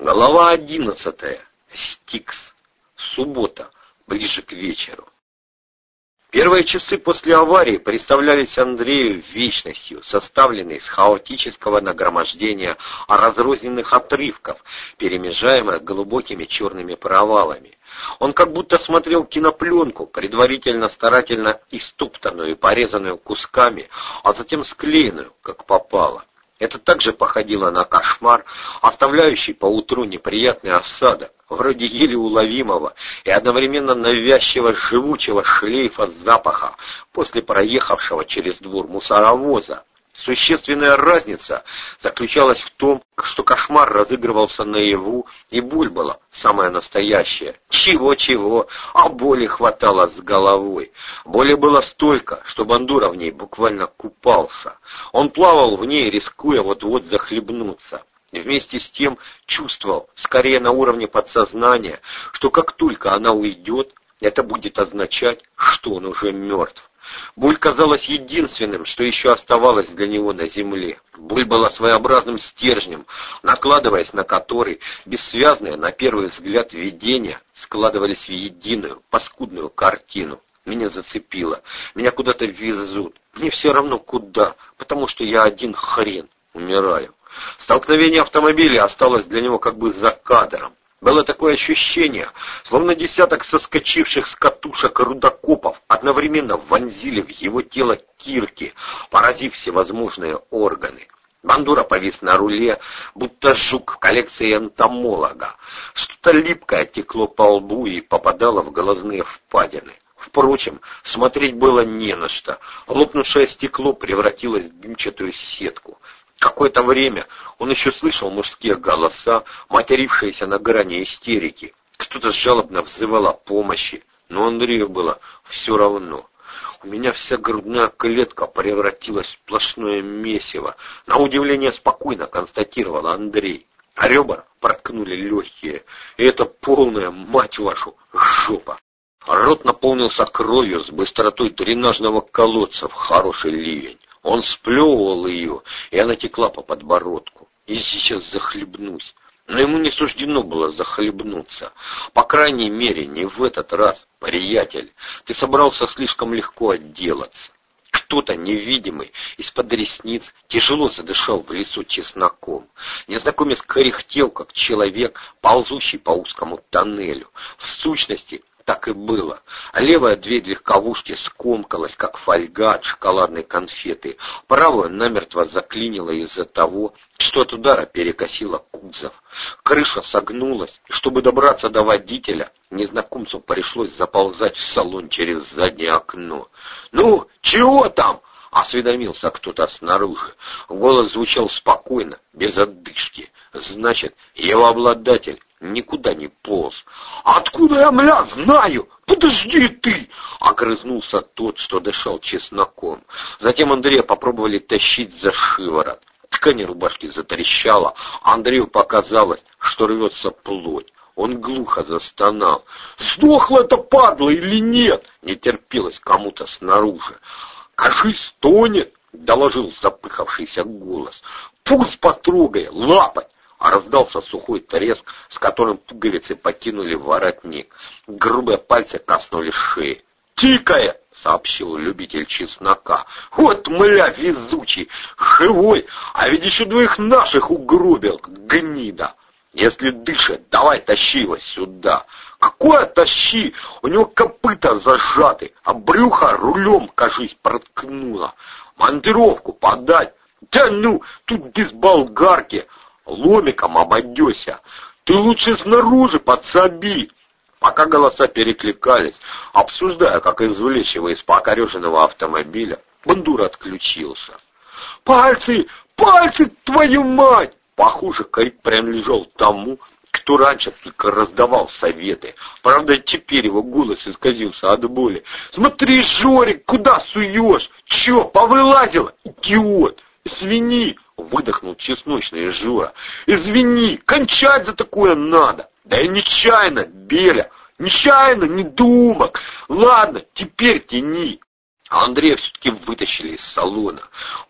Глава одиннадцатая. Стикс. Суббота. Ближе к вечеру. Первые часы после аварии представлялись Андрею вечностью, составленной из хаотического нагромождения разрозненных отрывков, перемежаемых глубокими черными провалами. Он как будто смотрел кинопленку, предварительно старательно истоптанную и порезанную кусками, а затем склеенную, как попало. Это также походило на кошмар, оставляющий поутру неприятный осадок, вроде еле уловимого и одновременно навязчиво живучего шлейфа запаха после проехавшего через двор мусоровоза. Существенная разница заключалась в том, что кошмар разыгрывался наяву, и боль была самая настоящая. Чего-чего, а боли хватало с головой. Боли было столько, что Бандура в ней буквально купался. Он плавал в ней, рискуя вот-вот захлебнуться. Вместе с тем чувствовал, скорее на уровне подсознания, что как только она уйдет, это будет означать, что он уже мертв. Боль казалась единственным, что еще оставалось для него на земле. Боль была своеобразным стержнем, накладываясь на который бессвязные, на первый взгляд, видения складывались в единую, паскудную картину. Меня зацепило. Меня куда-то везут. Мне все равно куда, потому что я один хрен умираю. Столкновение автомобиля осталось для него как бы за кадром. Было такое ощущение, словно десяток соскочивших с катушек рудокопов одновременно вонзили в его тело кирки, поразив всевозможные органы. Бандура повис на руле, будто жук в коллекции энтомолога. Что-то липкое текло по лбу и попадало в глазные впадины. Впрочем, смотреть было не на что. Лопнувшее стекло превратилось в дымчатую сетку. Какое-то время он еще слышал мужские голоса, матерившиеся на грани истерики. Кто-то жалобно взывал о помощи, но Андрею было все равно. У меня вся грудная клетка превратилась в сплошное месиво. На удивление спокойно констатировал Андрей. А ребра проткнули легкие. И это полная, мать вашу, жопа. Рот наполнился кровью с быстротой дренажного колодца в хороший ливень. Он сплевывал ее, и она текла по подбородку. И сейчас захлебнусь. Но ему не суждено было захлебнуться. По крайней мере, не в этот раз, приятель. Ты собрался слишком легко отделаться. Кто-то невидимый из-под ресниц тяжело задышал в лесу чесноком. Незнакомец кряхтел, как человек, ползущий по узкому тоннелю. В сущности, так и было. Левая дверь легковушки скомкалась, как фольга от шоколадной конфеты. Правую намертво заклинило из-за того, что от удара перекосило кузов. Крыша согнулась, и чтобы добраться до водителя, незнакомцу пришлось заползать в салон через заднее окно. «Ну, чего там?» — осведомился кто-то снаружи. Голос звучал спокойно, без отдышки. Значит, его обладатель никуда не полз. «Откуда я, мля, знаю? Подожди ты!» Огрызнулся тот, что дышал чесноком. Затем Андрея попробовали тащить за шиворот. Ткань рубашки затрещала, Андрею показалось, что рвется плоть. Он глухо застонал. «Сдохла эта падла или нет?» Не терпелось кому-то снаружи. «Кажись, тонет!» — доложил запыхавшийся голос. «Пусть потрогай, лапать!» А раздался сухой треск, с которым пуговицы покинули воротник. Грубые пальцы коснулись шеи. «Тикая!» — сообщил любитель чеснока. «Вот, мля, везучий, живой, а ведь еще двоих наших угробил, гнида!» «Если дышит, давай тащи его сюда!» «Какое тащи? У него копыта зажаты, а брюхо рулем, кажись, проткнуло. Монтировку подать!» «Да ну, тут без болгарки!» Ломиком обойдешься. Ты лучше снаружи подсоби. Пока голоса перекликались, обсуждая, как извлечь его из покореженного автомобиля, Бандура отключился. «Пальцы! Пальцы, твою мать!» Похоже, крик принадлежал тому, кто раньше только раздавал советы. Правда, теперь его голос исказился от боли. «Смотри, Жорик, куда суешь? Че, повылазила? Идиот! Свини!» Выдохнул чесночный Жора. «Извини, кончать за такое надо!» «Да я нечаянно, Беля, нечаянно, не думок! Ладно, теперь тяни!» а Андрея все-таки вытащили из салона.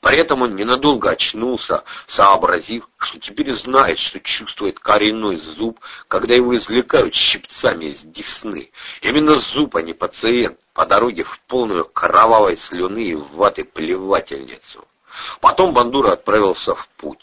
При этом он ненадолго очнулся, сообразив, что теперь знает, что чувствует коренной зуб, когда его извлекают щипцами из десны. Именно зуб, а не пациент, по дороге в полную кровавой слюны и ваты плевательницу. Потом Бандура отправился в путь.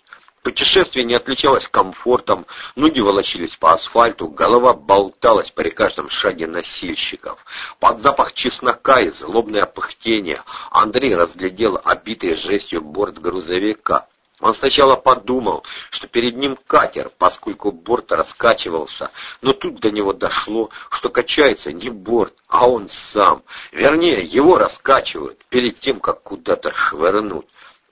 Путешествие не отличалось комфортом, ноги волочились по асфальту, голова болталась при каждом шаге носильщиков. Под запах чеснока и злобное пыхтение Андрей разглядел обитый жестью борт грузовика. Он сначала подумал, что перед ним катер, поскольку борт раскачивался, но тут до него дошло, что качается не борт, а он сам. Вернее, его раскачивают перед тем, как куда-то швырнуть.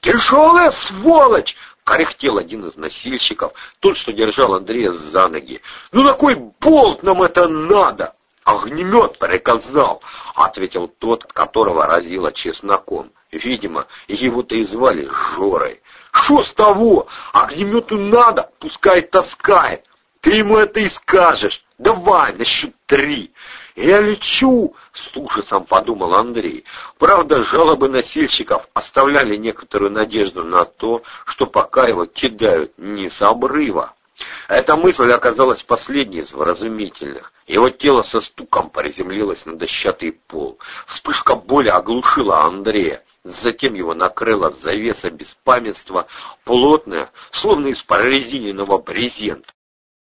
«Тяжелая сволочь!» Корехтел один из носильщиков, тот, что держал Андрея за ноги. «Ну на кой болт нам это надо?» «Огнемет приказал», — ответил тот, которого разило чесноком. Видимо, его-то и звали Жорой. «Что с того? Огнемету надо, пускай таскает. Ты ему это и скажешь. Давай, на счет три». «Я лечу!» — с ужасом подумал Андрей. Правда, жалобы носильщиков оставляли некоторую надежду на то, что пока его кидают не с обрыва. Эта мысль оказалась последней из вразумительных. Его тело со стуком приземлилось на дощатый пол. Вспышка боли оглушила Андрея. Затем его накрыла завеса беспамятства, плотная, словно из прорезиненного брезента.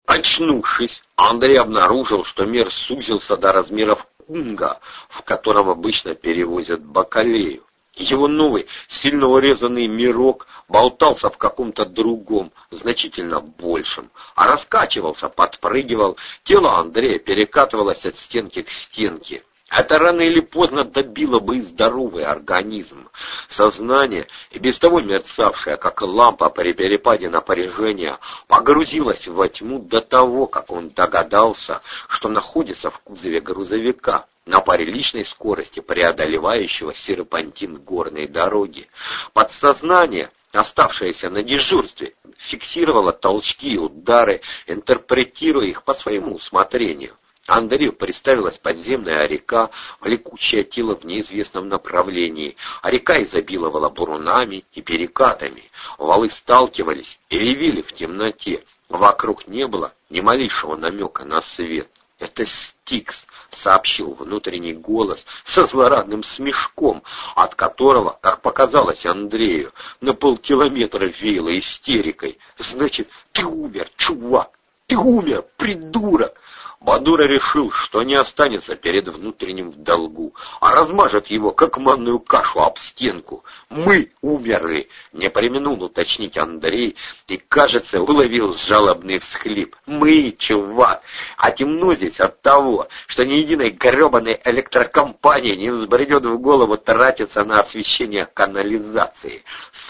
Очнувшись, Андрей обнаружил, что мир сузился до размеров кунга, в котором обычно перевозят бакалею. Его новый, сильно урезанный мирок болтался в каком-то другом, значительно большем, а раскачивался, подпрыгивал, тело Андрея перекатывалось от стенки к стенке. Это рано или поздно добило бы и здоровый организм. Сознание, и без того мерцавшее, как лампа при перепаде напряжения, погрузилось во тьму до того, как он догадался, что находится в кузове грузовика на паре личной скорости, преодолевающего серпантин горной дороги. Подсознание оставшееся на дежурстве, фиксировало толчки и удары, интерпретируя их по своему усмотрению. Андрею представилась подземная река, влекущая тело в неизвестном направлении, а река изобиловала бурунами и перекатами. Валы сталкивались и ревели в темноте. Вокруг не было ни малейшего намека на свет. «Это Стикс», — сообщил внутренний голос со злорадным смешком, от которого, как показалось Андрею, на полкилометра веяло истерикой. «Значит, ты умер, чувак! Ты умер, придурок!» Бадура решил, что не останется перед внутренним в долгу, а размажет его, как манную кашу, об стенку. «Мы умерли!» — не применул уточнить Андрей и, кажется, уловил жалобный всхлип. «Мы, чувак! А темно здесь от того, что ни единой гребаной электрокомпании не взбредет в голову тратиться на освещение канализации.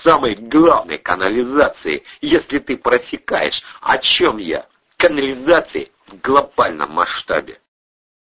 Самой главной канализации, если ты просекаешь, о чем я?» канализации глобальном масштабе.